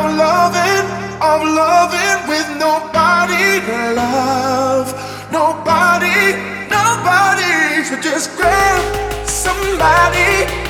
I'm loving, I'm loving with nobody to love. Nobody, nobody. So just grab somebody.